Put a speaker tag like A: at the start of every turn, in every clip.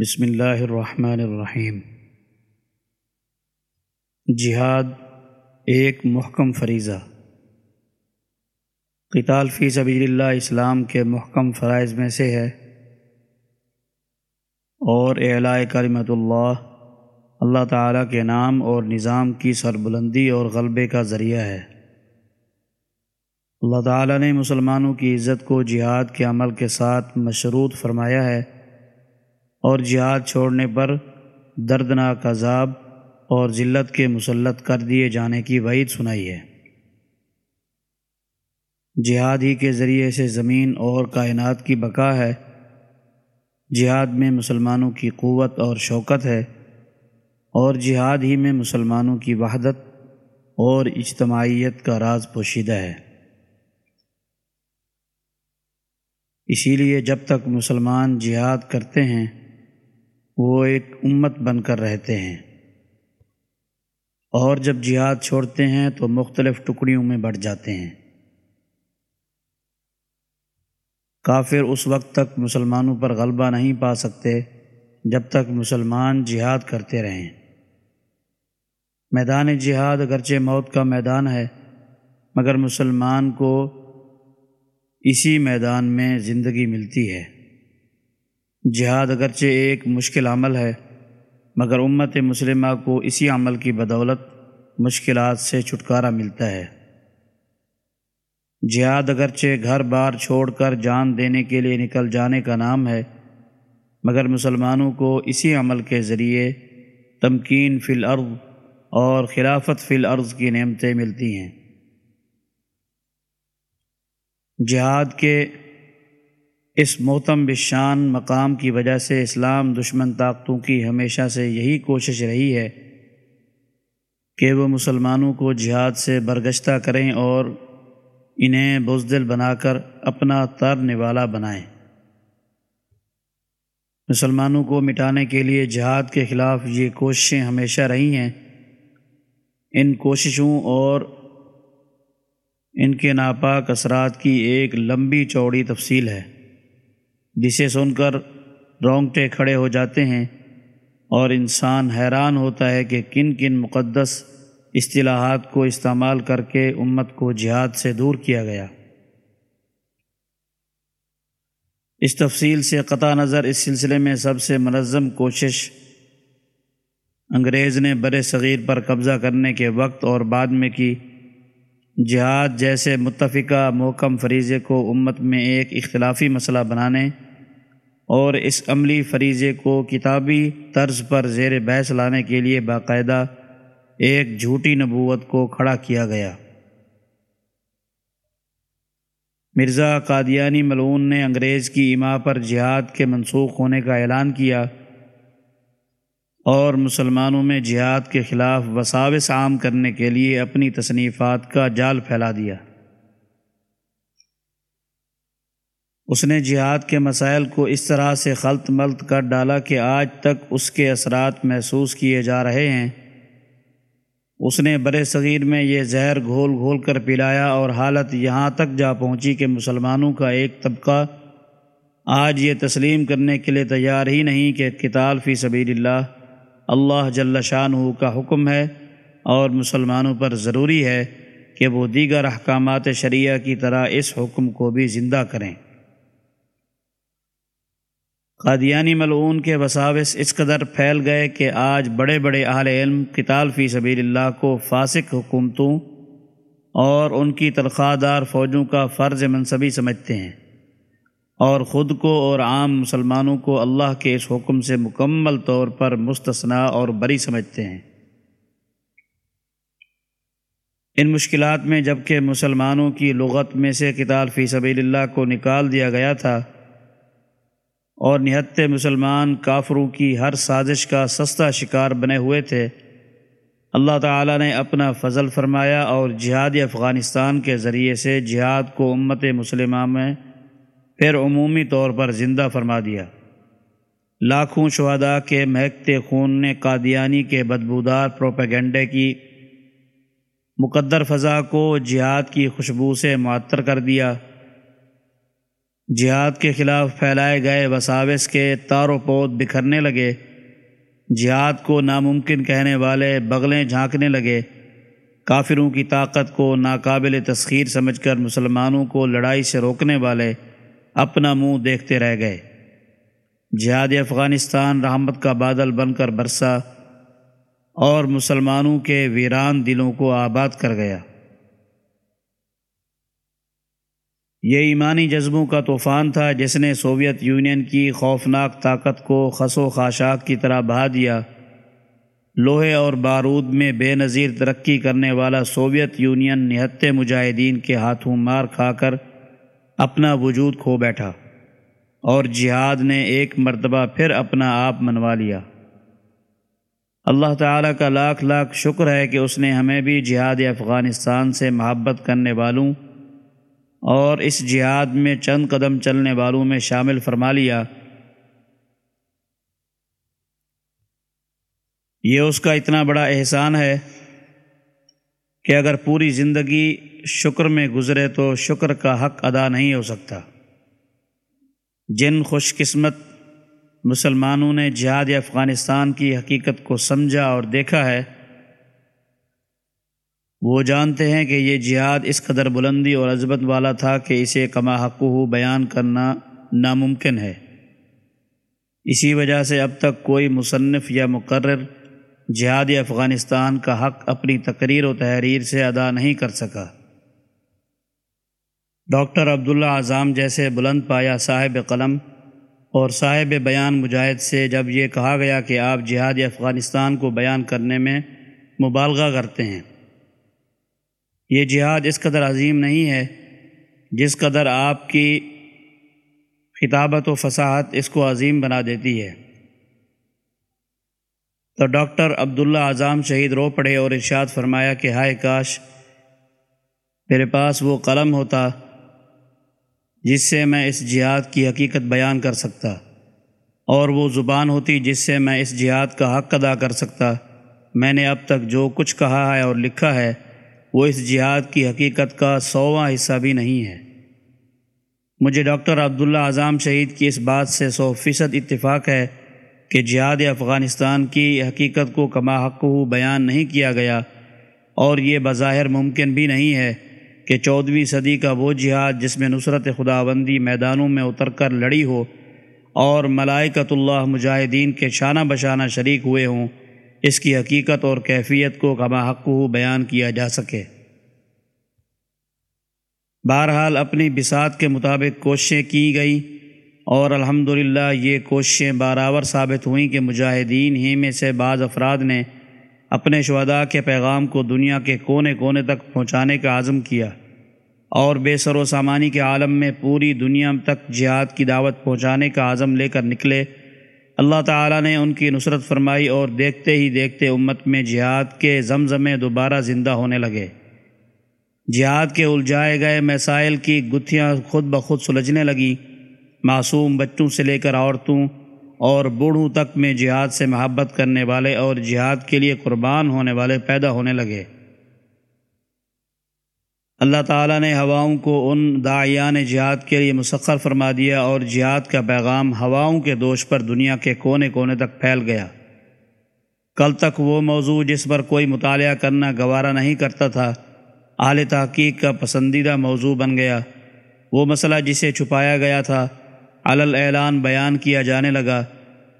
A: بسم اللہ الرحمن الرحیم۔ جہاد ایک محکم فریضہ۔ قتال فی سبیل اللہ اسلام کے محکم فرائض میں سے ہے۔ اور اعلاء کلمت اللہ اللہ تعالیٰ کے نام اور نظام کی سربلندی اور غلبے کا ذریعہ ہے۔ اللہ تعالیٰ نے مسلمانوں کی عزت کو جہاد کے عمل کے ساتھ مشروط فرمایا ہے۔ اور جہاد چھوڑنے پر دردناک عذاب اور ذلت کے مسلط کر دیے جانے کی وعید سنائی ہے۔ جہاد ہی کے ذریعے سے زمین اور کائنات کی بقا ہے۔ جہاد میں مسلمانوں کی قوت اور شوکت ہے۔ اور جہاد ہی میں مسلمانوں کی وحدت اور اجتماعیت کا راز پوشیدہ ہے۔ اسی لیے جب تک مسلمان جہاد کرتے ہیں وہ ایک امت بن کر رہتے ہیں۔ اور جب جہاد چھوڑتے ہیں تو مختلف ٹکڑیوں میں بڑھ جاتے ہیں۔ کافر اس وقت تک مسلمانوں پر غلبہ نہیں پا سکتے جب تک مسلمان جہاد کرتے رہیں۔ میدان جہاد اگرچہ موت کا میدان ہے، مگر مسلمان کو اسی میدان میں زندگی ملتی ہے۔ جہاد اگرچہ ایک مشکل عمل ہے، مگر امت مسلمہ کو اسی عمل کی بدولت مشکلات سے چھٹکارا ملتا ہے۔ جہاد اگرچہ گھر بار چھوڑ کر جان دینے کے لیے نکل جانے کا نام ہے، مگر مسلمانوں کو اسی عمل کے ذریعے تمکین فی الارض اور خلافت فی الارض کی نعمتیں ملتی ہیں۔ جہاد کے اس محتم بشان مقام کی وجہ سے اسلام دشمن طاقتوں کی ہمیشہ سے یہی کوشش رہی ہے کہ وہ مسلمانوں کو جہاد سے برگشتہ کریں اور انہیں بزدل بنا کر اپنا تر نوالا بنائیں۔ مسلمانوں کو مٹانے کے لیے جہاد کے خلاف یہ کوششیں ہمیشہ رہی ہیں۔ ان کوششوں اور ان کے ناپاک اثرات کی ایک لمبی چوڑی تفصیل ہے۔ جسے سن کر رونگٹے کھڑے ہو جاتے ہیں اور انسان حیران ہوتا ہے کہ کن کن مقدس اصطلاحات کو استعمال کر کے امت کو جہاد سے دور کیا گیا۔ اس تفصیل سے قطع نظر اس سلسلے میں سب سے منظم کوشش انگریز نے بر صغیر پر قبضہ کرنے کے وقت اور بعد میں کی۔ جہاد جیسے متفقہ محکم فریضے کو امت میں ایک اختلافی مسئلہ بنانے اور اس عملی فریضے کو کتابی طرز پر زیر بحث لانے کے لیے باقاعدہ ایک جھوٹی نبوت کو کھڑا کیا گیا۔ مرزا قادیانی ملعون نے انگریز کی اما پر جہاد کے منسوخ ہونے کا اعلان کیا اور مسلمانوں میں جہاد کے خلاف وساوس عام کرنے کے لیے اپنی تصنیفات کا جال پھیلا دیا۔ اس نے جہاد کے مسائل کو اس طرح سے خلط ملط کر ڈالا کہ آج تک اس کے اثرات محسوس کیے جا رہے ہیں۔ اس نے بر صغیر میں یہ زہر گھول گھول کر پلایا اور حالت یہاں تک جا پہنچی کہ مسلمانوں کا ایک طبقہ آج یہ تسلیم کرنے کے لیے تیار ہی نہیں کہ کتال فی سبیل اللہ اللہ جل شان کا حکم ہے اور مسلمانوں پر ضروری ہے کہ وہ دیگر احکامات شریعہ کی طرح اس حکم کو بھی زندہ کریں۔ قادیانی ملعون کے وساوس اس قدر پھیل گئے کہ آج بڑے بڑے اہل علم کتال فی سبیل اللہ کو فاسق حکومتوں اور ان کی تنخواہ دار فوجوں کا فرض منصبی سمجھتے ہیں اور خود کو اور عام مسلمانوں کو اللہ کے اس حکم سے مکمل طور پر مستثنا اور بری سمجھتے ہیں۔ ان مشکلات میں جبکہ مسلمانوں کی لغت میں سے کتال فی سبیل اللہ کو نکال دیا گیا تھا اور نہت مسلمان کافروں کی ہر سازش کا سستا شکار بنے ہوئے تھے۔ اللہ تعالیٰ نے اپنا فضل فرمایا اور جہاد افغانستان کے ذریعے سے جہاد کو امت مسلمہ میں پھر عمومی طور پر زندہ فرما دیا۔ لاکھوں شہداء کے مہکتے خون نے قادیانی کے بدبودار پروپیگنڈے کی مقدر فضا کو جہاد کی خوشبو سے معطر کر دیا۔ جہاد کے خلاف پھیلائے گئے وساوس کے تار و پود بکھرنے لگے۔ جہاد کو ناممکن کہنے والے بغلیں جھانکنے لگے۔ کافروں کی طاقت کو ناقابل تسخیر سمجھ کر مسلمانوں کو لڑائی سے روکنے والے اپنا منہ دیکھتے رہ گئے۔ جہاد افغانستان رحمت کا بادل بن کر برسا اور مسلمانوں کے ویران دلوں کو آباد کر گیا۔ یہ ایمانی جذبوں کا طوفان تھا جس نے سوویت یونین کی خوفناک طاقت کو خس و خاشاک کی طرح بہا دیا۔ لوہے اور بارود میں بے نظیر ترقی کرنے والا سوویت یونین نہت مجاہدین کے ہاتھوں مار کھا کر اپنا وجود کھو بیٹھا اور جہاد نے ایک مرتبہ پھر اپنا آپ منوا لیا۔ اللہ تعالیٰ کا لاکھ لاکھ شکر ہے کہ اس نے ہمیں بھی جہاد افغانستان سے محبت کرنے والوں اور اس جہاد میں چند قدم چلنے والوں میں شامل فرما لیا۔ یہ اس کا اتنا بڑا احسان ہے کہ اگر پوری زندگی شکر میں گزرے تو شکر کا حق ادا نہیں ہو سکتا۔ جن خوش قسمت مسلمانوں نے جہاد افغانستان کی حقیقت کو سمجھا اور دیکھا ہے وہ جانتے ہیں کہ یہ جہاد اس قدر بلندی اور عظمت والا تھا کہ اسے کما حقوق بیان کرنا ناممکن ہے۔ اسی وجہ سے اب تک کوئی مصنف یا مقرر جہاد افغانستان کا حق اپنی تقریر و تحریر سے ادا نہیں کر سکا۔ ڈاکٹر عبداللہ اعظام جیسے بلند پایا صاحب قلم اور صاحب بیان مجاہد سے جب یہ کہا گیا کہ آپ جہاد افغانستان کو بیان کرنے میں مبالغہ کرتے ہیں۔ یہ جہاد اس قدر عظیم نہیں ہے جس قدر آپ کی خطابت و فصاحت اس کو عظیم بنا دیتی ہے۔ تو ڈاکٹر عبداللہ اعظام شہید رو پڑے اور ارشاد فرمایا کہ ہائے کاش میرے پاس وہ قلم ہوتا جس سے میں اس جہاد کی حقیقت بیان کر سکتا اور وہ زبان ہوتی جس سے میں اس جہاد کا حق ادا کر سکتا۔ میں نے اب تک جو کچھ کہا ہے اور لکھا ہے وہ اس جہاد کی حقیقت کا سواں حصہ بھی نہیں ہے۔ مجھے ڈاکٹر عبداللہ اعظام شہید کی اس بات سے سو فیصد اتفاق ہے کہ جہاد افغانستان کی حقیقت کو کما حق بیان نہیں کیا گیا اور یہ بظاہر ممکن بھی نہیں ہے کہ چودھویں صدی کا وہ جہاد جس میں نصرت خداوندی میدانوں میں اتر کر لڑی ہو اور ملائکت اللہ مجاہدین کے شانہ بشانہ شریک ہوئے ہوں اس کی حقیقت اور کیفیت کو کما حق بیان کیا جا سکے۔ بہرحال اپنی بساط کے مطابق کوششیں کی گئیں اور الحمدللہ یہ کوششیں بارآور ثابت ہوئیں کہ مجاہدین ہی میں سے بعض افراد نے اپنے شہداء کے پیغام کو دنیا کے کونے کونے تک پہنچانے کا عزم کیا اور بے سر و سامانی کے عالم میں پوری دنیا تک جہاد کی دعوت پہنچانے کا عزم لے کر نکلے۔ اللہ تعالیٰ نے ان کی نصرت فرمائی اور دیکھتے ہی دیکھتے امت میں جہاد کے زمزمے دوبارہ زندہ ہونے لگے۔ جہاد کے الجھائے گئے مسائل کی گتھیاں خود بخود سلجھنے لگیں۔ معصوم بچوں سے لے کر عورتوں اور بوڑھوں تک میں جہاد سے محبت کرنے والے اور جہاد کے لیے قربان ہونے والے پیدا ہونے لگے۔ اللہ تعالیٰ نے ہواؤں کو ان داعیان جہاد کے لیے مسخر فرما دیا اور جہاد کا پیغام ہواؤں کے دوش پر دنیا کے کونے کونے تک پھیل گیا۔ کل تک وہ موضوع جس پر کوئی مطالعہ کرنا گوارا نہیں کرتا تھا اعلی تحقیق کا پسندیدہ موضوع بن گیا۔ وہ مسئلہ جسے چھپایا گیا تھا اعلان بیان کیا جانے لگا۔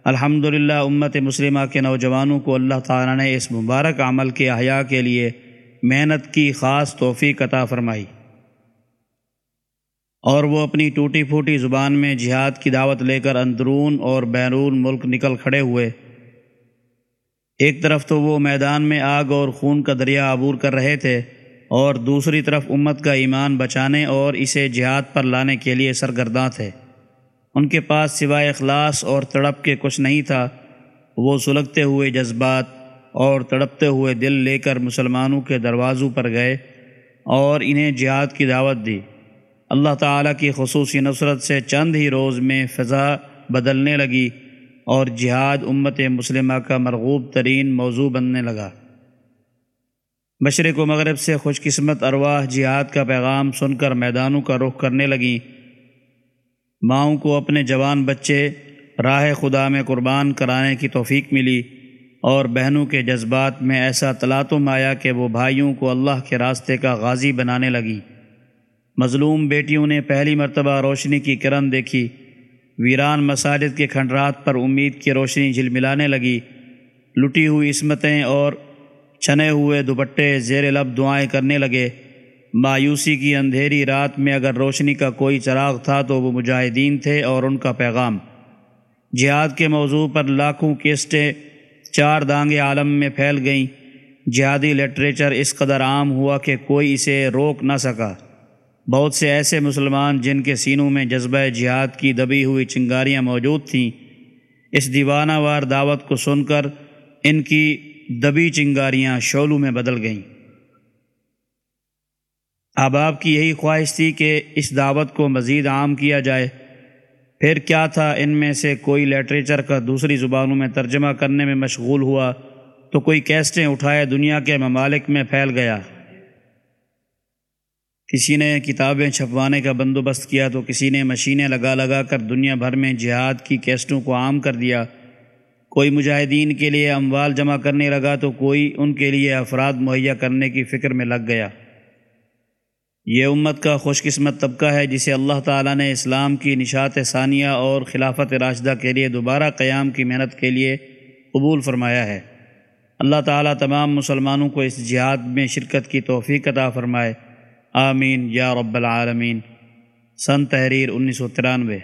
A: الحمد امت مسلمہ کے نوجوانوں کو اللہ تعالیٰ نے اس مبارک عمل کے احیاء کے لیے محنت کی خاص توفیق عطا فرمائی۔ اور وہ اپنی ٹوٹی پھوٹی زبان میں جہاد کی دعوت لے کر اندرون اور بیرون ملک نکل کھڑے ہوئے۔ ایک طرف تو وہ میدان میں آگ اور خون کا دریا عبور کر رہے تھے اور دوسری طرف امت کا ایمان بچانے اور اسے جہاد پر لانے کے لیے سرگرداں تھے۔ ان کے پاس سوائے اخلاص اور تڑپ کے کچھ نہیں تھا۔ وہ سلگتے ہوئے جذبات اور تڑپتے ہوئے دل لے کر مسلمانوں کے دروازوں پر گئے اور انہیں جہاد کی دعوت دی۔ اللہ تعالیٰ کی خصوصی نصرت سے چند ہی روز میں فضا بدلنے لگی اور جہاد امت مسلمہ کا مرغوب ترین موضوع بننے لگا۔ مشرق و مغرب سے خوش قسمت ارواح جہاد کا پیغام سن کر میدانوں کا رخ کرنے لگیں۔ ماؤں کو اپنے جوان بچے راہ خدا میں قربان کرانے کی توفیق ملی۔ اور بہنوں کے جذبات میں ایسا تلاتم آیا کہ وہ بھائیوں کو اللہ کے راستے کا غازی بنانے لگی۔ مظلوم بیٹیوں نے پہلی مرتبہ روشنی کی کرن دیکھی۔ ویران مساجد کے کھنڈرات پر امید کی روشنی جھلملانے لگی۔ لٹی ہوئی عصمتیں اور چھنے ہوئے دوپٹے زیر لب دعائیں کرنے لگے۔ مایوسی کی اندھیری رات میں اگر روشنی کا کوئی چراغ تھا تو وہ مجاہدین تھے اور ان کا پیغام۔ جہاد کے موضوع پر لاکھوں کیسٹیں چار دانگ عالم میں پھیل گئیں۔ جہادی لٹریچر اس قدر عام ہوا کہ کوئی اسے روک نہ سکا۔ بہت سے ایسے مسلمان جن کے سینوں میں جذبہ جہاد کی دبی ہوئی چنگاریاں موجود تھیں۔ اس دیوانہ وار دعوت کو سن کر ان کی دبی چنگاریاں شولوں میں بدل گئیں۔ احباب کی یہی خواہش تھی کہ اس دعوت کو مزید عام کیا جائے۔ پھر کیا تھا؟ ان میں سے کوئی لٹریچر کا دوسری زبانوں میں ترجمہ کرنے میں مشغول ہوا تو کوئی کیسٹیں اٹھائے دنیا کے ممالک میں پھیل گیا۔ کسی نے کتابیں چھپوانے کا بندوبست کیا تو کسی نے مشینیں لگا لگا کر دنیا بھر میں جہاد کی کیسٹوں کو عام کر دیا۔ کوئی مجاہدین کے لیے اموال جمع کرنے لگا تو کوئی ان کے لیے افراد مہیا کرنے کی فکر میں لگ گیا۔ یہ امت کا خوش قسمت طبقہ ہے جسے اللہ تعالیٰ نے اسلام کی نشات ثانیہ اور خلافت راشدہ کے لیے دوبارہ قیام کی محنت کے لیے قبول فرمایا ہے۔ اللہ تعالیٰ تمام مسلمانوں کو اس جہاد میں شرکت کی توفیق عطا فرمائے۔ آمین یا رب العالمین۔ سن تحریر انیس سو ترانوے۔